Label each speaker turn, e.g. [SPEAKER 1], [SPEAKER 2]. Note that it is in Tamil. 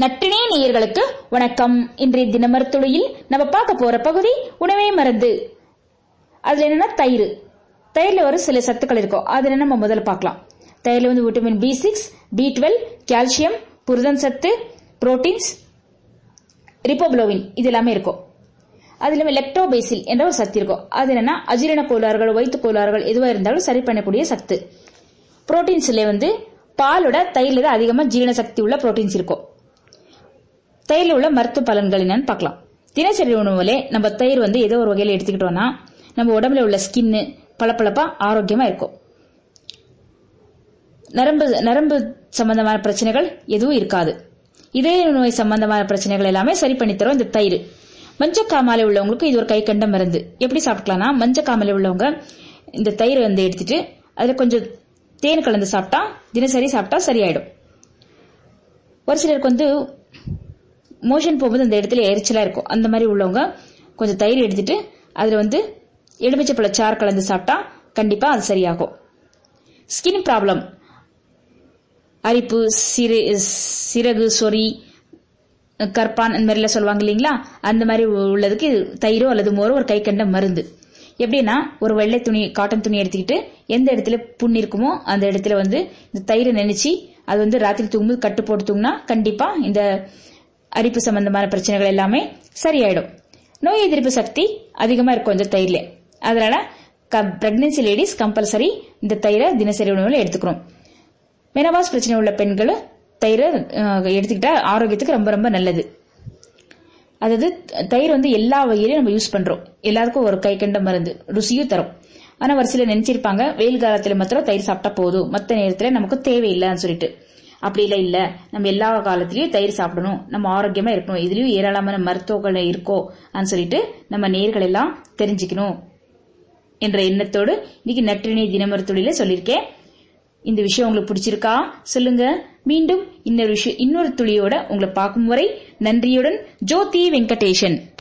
[SPEAKER 1] நட்டினே நேயர்களுக்கு வணக்கம். இன்றைய தினமரத்துளையில் நம்ம பார்க்க போற பகுதி உணவே மருந்து. அதுல என்னன்னா தயிர். தயிர்ல ஒரு சில சத்துக்கள் இருக்கும். அதுல நம்ம முதல்ல பார்க்கலாம். தயிர்ல வந்து vitamin B six B twelve calcium புரதம் சத்து புரோட்டீன்ஸ் ரிப்போப்ளோவின் இது எல்லாமே இருக்கும். அது இல்லாமல் லெக்டோபேசில் என்ற ஒரு சத்து இருக்கும். அது என்னன்னா அஜீரண கோளாறுகள் வயிற்று கோளாறுகள் எதுவாக இருந்தாலும் சரி பண்ணக்கூடிய சத்து. புரோட்டீன்ஸ்ல வந்து பாலோட தயிர்ல தான் அதிகமாக ஜீரண சக்தி உள்ள புரோட்டீன்ஸ் இருக்கும். தயிரில் உள்ள மருத்துவ பலன்கள் என்னன்னு பார்க்கலாம். தினசரி உணவுலே நம்ம தயிர் வந்து ஏதோ ஒரு வகையில் எடுத்துக்கிட்டோம்னா நம்ம உடம்புல உள்ள ஸ்கின்னு பளபளப்பா ஆரோக்கியமா இருக்கும். நரம்பு நரம்பு சம்பந்தமான பிரச்சனைகள் எதுவும் இருக்காது. இதய நோய் சம்பந்தமான பிரச்சனைகள் எல்லாமே சரி பண்ணி தரும் இந்த தயிர். மஞ்சக்காமலை உள்ளவங்களுக்கு இது ஒரு கை கண்ட மருந்து. எப்படி சாப்பிடலாம்னா மஞ்சக்காமலை உள்ளவங்க இந்த தயிர் வந்து எடுத்துட்டு அதுல கொஞ்சம் தேன் கலந்து சாப்பிட்டா தினசரி சாப்பிட்டா சரியாயிடும். ஒரு சிலருக்கு வந்து மோஷன் போகும்போது அந்த இடத்துல எரிச்சலா இருக்கும். அந்த மாதிரி உள்ளவங்க கொஞ்சம் தயிர் எடுத்துட்டு அதுல வந்து எலுமிச்சை சாறு கலந்து சாப்பிட்டா கண்டிப்பா அது சரியாகும். ஸ்கின் ப்ராப்ளம் அரிப்பு சிறு சிறகு சொறி கற்பான் அந்த மாதிரிலாம் சொல்லுவாங்க இல்லைங்களா? அந்த மாதிரி உள்ளதுக்கு தயிரோ அல்லது மோரோ ஒரு கை கண்ட மருந்து. எப்படின்னா ஒரு வெள்ளை துணி காட்டன் துணி எடுத்துக்கிட்டு எந்த இடத்துல புண் இருக்குமோ அந்த இடத்துல வந்து இந்த தயிரை நினைச்சு அது வந்து ராத்திரி தூங்கும்போது கட்டு போட்டு தூங்கினா கண்டிப்பா இந்த அரிப்பு சம்பந்தமான பிரச்சனைகள் எல்லாமே சரியாயிடும். நோய் எதிர்ப்பு சக்தி அதிகமா இருக்கும் இந்த தயிர்ல. அதனால பிரெக்னன்சி லேடிஸ் கம்பல்சரி இந்த தயிரை தினசரி உணவுல எடுத்துக்கிறோம் மெனவாஸ் பிரச்சனை உள்ள பெண்கள் தயிரை எடுத்துக்கிட்டா ஆரோக்கியத்துக்கு ரொம்ப ரொம்ப நல்லது. அதாவது தயிர் வந்து எல்லா வகையிலையும் நம்ம யூஸ் பண்றோம். எல்லாருக்கும் ஒரு கை கண்ட மருந்து ருசியும் தரும். ஆனா ஒரு சில நினைச்சிருப்பாங்க வெயில் காலத்துல மாத்திரம் தயிர் சாப்பிட்டா போதும். மத்த நேரத்துல நமக்கு தேவையில்லைன்னு சொல்லிட்டு. அப்படி இல்ல இல்ல. நம்ம எல்லா காலத்திலயும் தயிர் சாப்பிடணும். நம்ம ஆரோக்கியமா இருக்கணும். இதுலயும் ஏராளமான மருத்துவங்கள் இருக்கோ சொல்லிட்டு நம்ம நேர்கள் எல்லாம் தெரிஞ்சுக்கணும் என்ற எண்ணத்தோடு இன்னைக்கு நற்றினை தினமருத்துளில சொல்லியிருக்கேன். இந்த விஷயம் உங்களுக்கு பிடிச்சிருக்கா? சொல்லுங்க. மீண்டும் இன்னொரு விஷயம் இன்னொரு துளியோட உங்களை பார்க்கும் வரை நன்றியுடன் ஜோதி வெங்கடேஷன்